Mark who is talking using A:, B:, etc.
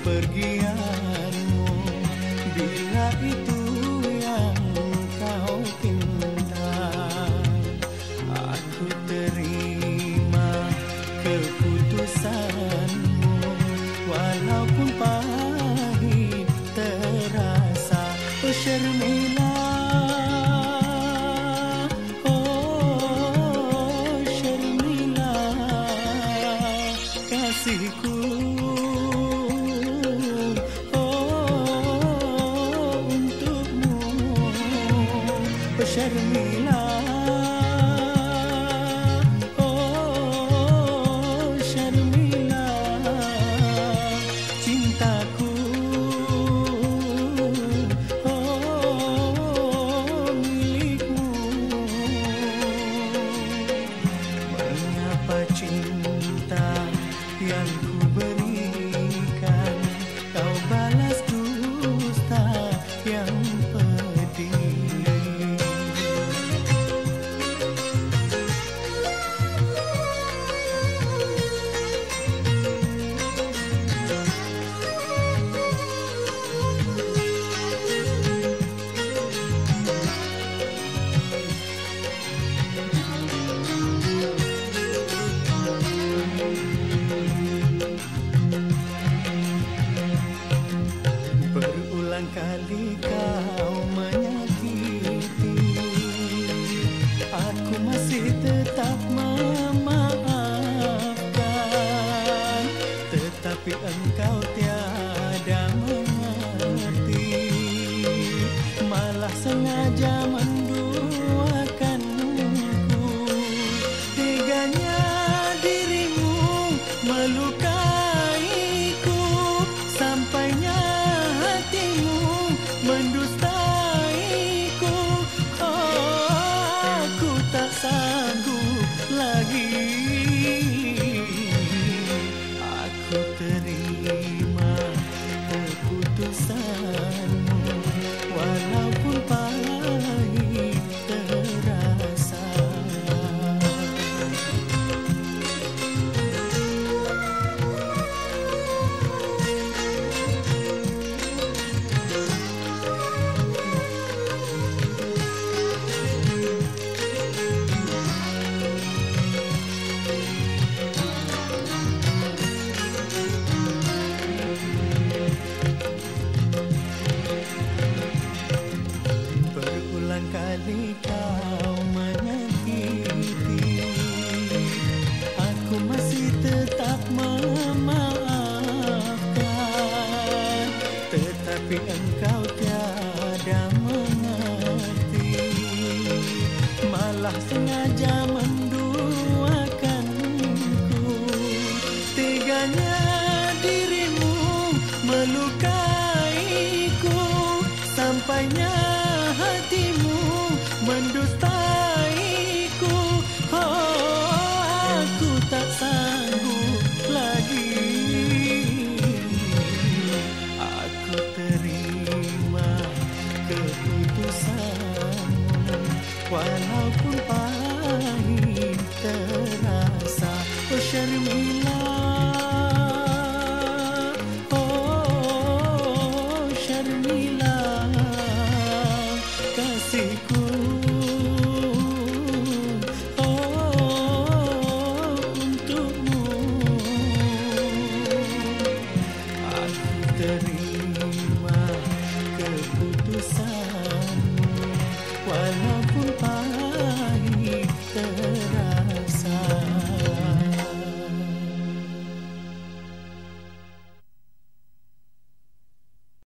A: kepergianmu. Bila itu yang kau pinta Aku terima keputusanmu. Walaupun pahit terasa Oh Shermila Berulang kali kau menyakiti. Aku masih tetap Aku tak sanggup lagi. Aku terima memaafkan. Tetapi engkau tiada mengerti. Malah sengaja menduakanku. Teganya dirimu melukaiku. Sampainya hatimu mendustaiku. Oh, aku tak Walaupun pahit